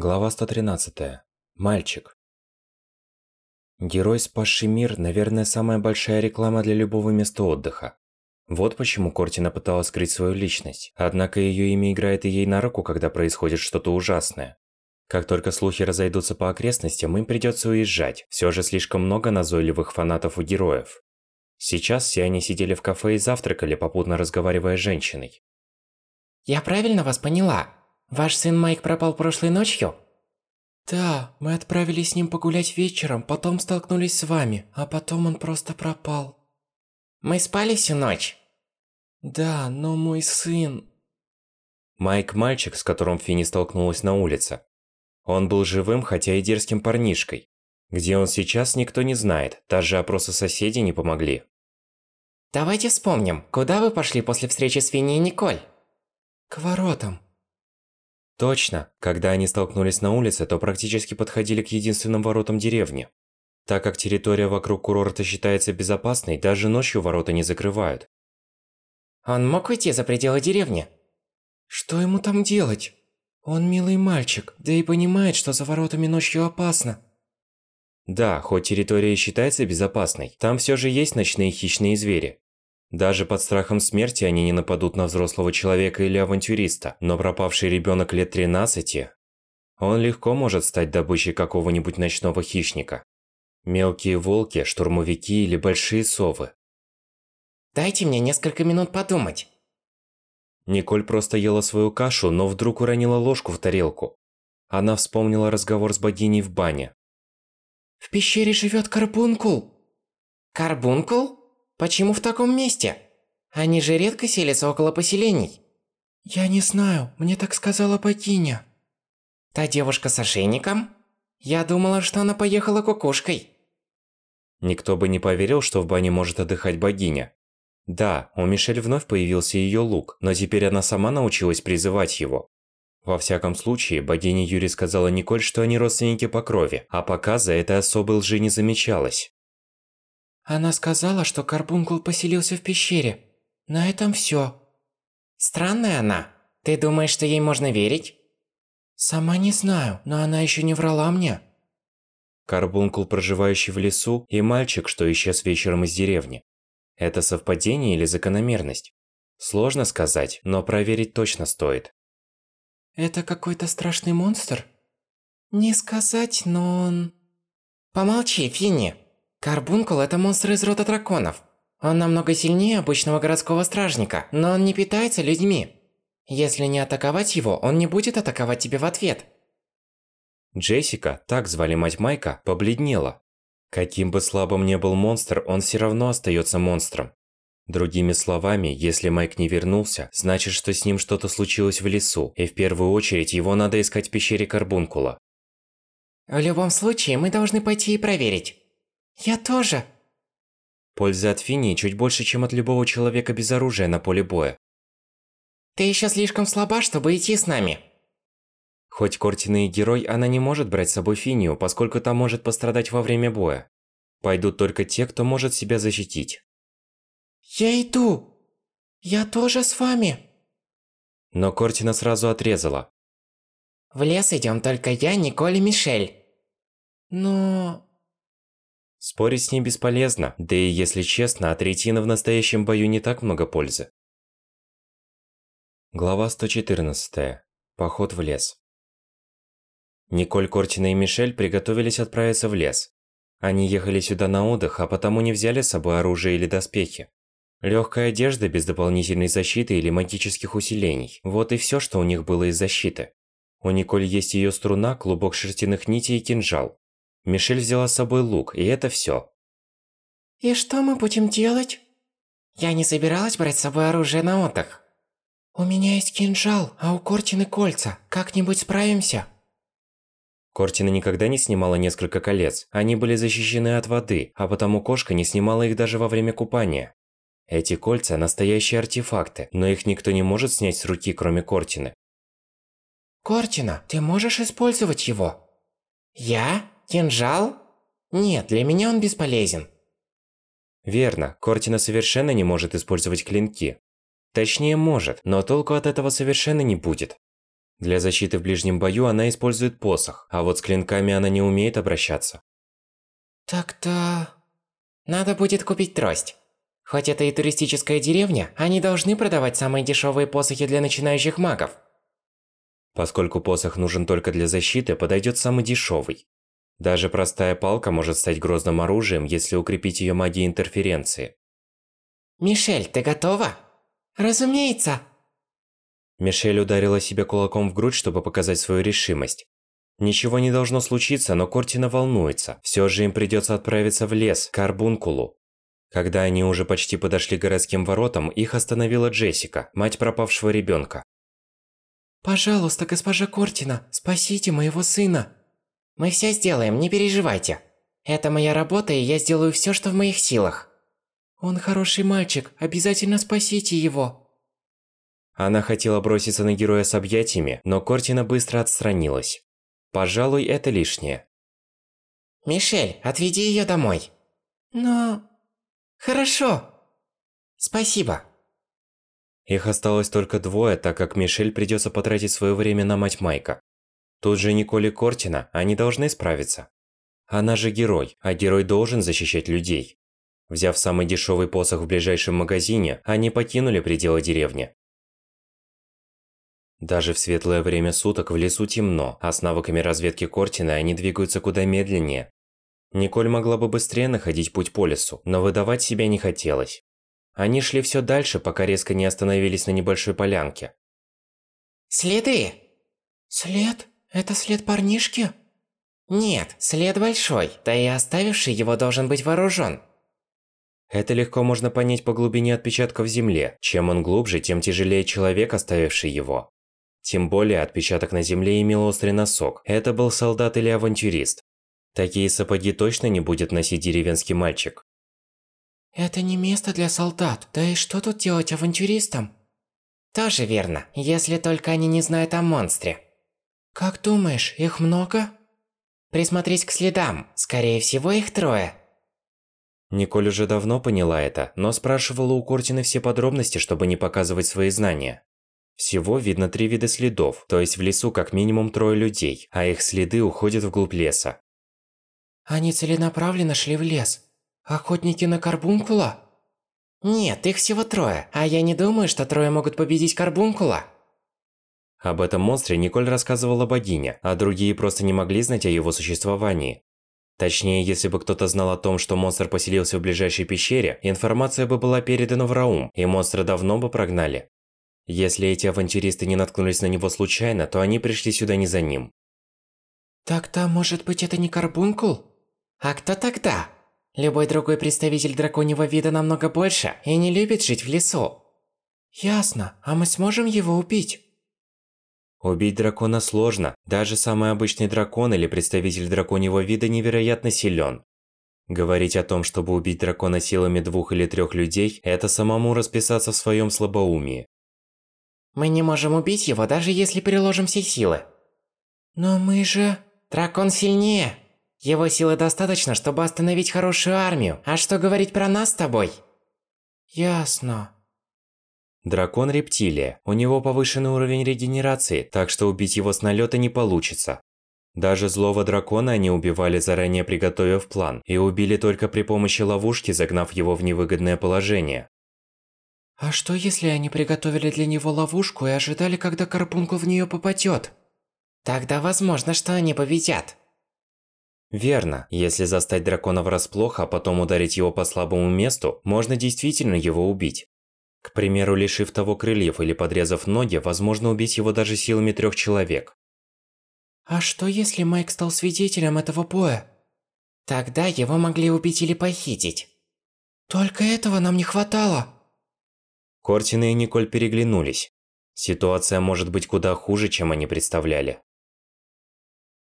Глава 113. Мальчик. Герой, спасший мир, наверное, самая большая реклама для любого места отдыха. Вот почему Кортина пыталась скрыть свою личность, однако ее имя играет и ей на руку, когда происходит что-то ужасное. Как только слухи разойдутся по окрестностям, им придется уезжать, все же слишком много назойливых фанатов у героев. Сейчас все они сидели в кафе и завтракали, попутно разговаривая с женщиной. Я правильно вас поняла? Ваш сын Майк пропал прошлой ночью? Да, мы отправились с ним погулять вечером, потом столкнулись с вами, а потом он просто пропал. Мы спали всю ночь? Да, но мой сын... Майк – мальчик, с которым Финни столкнулась на улице. Он был живым, хотя и дерзким парнишкой. Где он сейчас, никто не знает, даже опросы соседей не помогли. Давайте вспомним, куда вы пошли после встречи с Финни и Николь? К воротам. Точно, когда они столкнулись на улице, то практически подходили к единственным воротам деревни. Так как территория вокруг курорта считается безопасной, даже ночью ворота не закрывают. Он мог уйти за пределы деревни? Что ему там делать? Он милый мальчик, да и понимает, что за воротами ночью опасно. Да, хоть территория считается безопасной, там все же есть ночные хищные звери. Даже под страхом смерти они не нападут на взрослого человека или авантюриста, но пропавший ребенок лет 13, он легко может стать добычей какого-нибудь ночного хищника. Мелкие волки, штурмовики или большие совы. Дайте мне несколько минут подумать. Николь просто ела свою кашу, но вдруг уронила ложку в тарелку. Она вспомнила разговор с богиней в бане. В пещере живет Карбункул. Карбункул? Почему в таком месте? Они же редко селятся около поселений. Я не знаю, мне так сказала богиня. Та девушка с ошейником? Я думала, что она поехала кукушкой. Никто бы не поверил, что в бане может отдыхать богиня. Да, у Мишель вновь появился ее лук, но теперь она сама научилась призывать его. Во всяком случае, богиня Юри сказала Николь, что они родственники по крови, а пока за этой особой лжи не замечалось. Она сказала, что Карбункул поселился в пещере. На этом всё. Странная она. Ты думаешь, что ей можно верить? Сама не знаю, но она ещё не врала мне. Карбункул, проживающий в лесу, и мальчик, что исчез вечером из деревни. Это совпадение или закономерность? Сложно сказать, но проверить точно стоит. Это какой-то страшный монстр? Не сказать, но он... Помолчи, Финни. Карбункул – это монстр из рода драконов. Он намного сильнее обычного городского стражника, но он не питается людьми. Если не атаковать его, он не будет атаковать тебя в ответ. Джессика, так звали мать Майка, побледнела. Каким бы слабым ни был монстр, он все равно остается монстром. Другими словами, если Майк не вернулся, значит, что с ним что-то случилось в лесу, и в первую очередь его надо искать в пещере Карбункула. В любом случае, мы должны пойти и проверить. Я тоже. Польза от Финии чуть больше, чем от любого человека без оружия на поле боя. Ты еще слишком слаба, чтобы идти с нами. Хоть Кортина и герой, она не может брать с собой Финию, поскольку та может пострадать во время боя. Пойдут только те, кто может себя защитить. Я иду. Я тоже с вами. Но Кортина сразу отрезала. В лес идем только я, Николь и Мишель. Но... Спорить с ней бесполезно, да и если честно, от ретина в настоящем бою не так много пользы. Глава 114. Поход в лес. Николь, Кортина и Мишель приготовились отправиться в лес. Они ехали сюда на отдых, а потому не взяли с собой оружие или доспехи. Легкая одежда без дополнительной защиты или магических усилений – вот и все, что у них было из защиты. У Николь есть ее струна, клубок шерстяных нитей и кинжал. Мишель взяла с собой лук, и это все. И что мы будем делать? Я не собиралась брать с собой оружие на отдых. У меня есть кинжал, а у Кортины кольца. Как-нибудь справимся? Кортина никогда не снимала несколько колец. Они были защищены от воды, а потому кошка не снимала их даже во время купания. Эти кольца – настоящие артефакты, но их никто не может снять с руки, кроме Кортины. Кортина, ты можешь использовать его? Я? Кинжал? Нет, для меня он бесполезен. Верно, Кортина совершенно не может использовать клинки. Точнее, может, но толку от этого совершенно не будет. Для защиты в ближнем бою она использует посох, а вот с клинками она не умеет обращаться. Так-то... Надо будет купить трость. Хоть это и туристическая деревня, они должны продавать самые дешевые посохи для начинающих магов. Поскольку посох нужен только для защиты, подойдет самый дешевый. Даже простая палка может стать грозным оружием, если укрепить ее магией интерференции. Мишель, ты готова? Разумеется. Мишель ударила себя кулаком в грудь, чтобы показать свою решимость. Ничего не должно случиться, но Кортина волнуется. Все же им придется отправиться в лес, к Арбункулу. Когда они уже почти подошли к городским воротам, их остановила Джессика, мать пропавшего ребенка. «Пожалуйста, госпожа Кортина, спасите моего сына!» «Мы все сделаем, не переживайте. Это моя работа, и я сделаю все, что в моих силах». «Он хороший мальчик, обязательно спасите его!» Она хотела броситься на героя с объятиями, но Кортина быстро отстранилась. Пожалуй, это лишнее. «Мишель, отведи ее домой». «Но...» «Хорошо. Спасибо». Их осталось только двое, так как Мишель придется потратить свое время на мать Майка. Тут же Николь и Кортина, они должны справиться. Она же герой, а герой должен защищать людей. Взяв самый дешевый посох в ближайшем магазине, они покинули пределы деревни. Даже в светлое время суток в лесу темно, а с навыками разведки Кортина они двигаются куда медленнее. Николь могла бы быстрее находить путь по лесу, но выдавать себя не хотелось. Они шли все дальше, пока резко не остановились на небольшой полянке. «Следы!» «След? Это след парнишки?» «Нет, след большой, да и оставивший его должен быть вооружен». Это легко можно понять по глубине отпечатка в земле. Чем он глубже, тем тяжелее человек, оставивший его. Тем более отпечаток на земле имел острый носок. Это был солдат или авантюрист. Такие сапоги точно не будет носить деревенский мальчик. Это не место для солдат. Да и что тут делать авантюристам? Тоже верно, если только они не знают о монстре. Как думаешь, их много? Присмотрись к следам. Скорее всего, их трое. Николь уже давно поняла это, но спрашивала у Кортины все подробности, чтобы не показывать свои знания. Всего видно три вида следов, то есть в лесу как минимум трое людей, а их следы уходят вглубь леса. Они целенаправленно шли в лес. Охотники на карбункула? Нет, их всего трое, а я не думаю, что трое могут победить карбункула. Об этом монстре Николь рассказывала богиня, а другие просто не могли знать о его существовании. Точнее, если бы кто-то знал о том, что монстр поселился в ближайшей пещере, информация бы была передана в Раум, и монстра давно бы прогнали. Если эти авантюристы не наткнулись на него случайно, то они пришли сюда не за ним. Так-то, может быть, это не карбункул? А кто тогда? Любой другой представитель драконьего вида намного больше и не любит жить в лесу. Ясно. А мы сможем его убить? Убить дракона сложно. Даже самый обычный дракон или представитель драконьего вида невероятно силен. Говорить о том, чтобы убить дракона силами двух или трех людей, это самому расписаться в своем слабоумии. Мы не можем убить его, даже если приложим все силы. Но мы же... Дракон сильнее. Его силы достаточно, чтобы остановить хорошую армию. А что говорить про нас с тобой? Ясно. Дракон рептилия. У него повышенный уровень регенерации, так что убить его с налета не получится. Даже злого дракона они убивали заранее приготовив план, и убили только при помощи ловушки, загнав его в невыгодное положение. А что если они приготовили для него ловушку и ожидали, когда Карпункул в нее попадет? Тогда возможно, что они победят. Верно. Если застать дракона врасплох, а потом ударить его по слабому месту, можно действительно его убить. К примеру, лишив того крыльев или подрезав ноги, возможно убить его даже силами трех человек. А что если Майк стал свидетелем этого боя? Тогда его могли убить или похитить. Только этого нам не хватало. Кортина и Николь переглянулись. Ситуация может быть куда хуже, чем они представляли.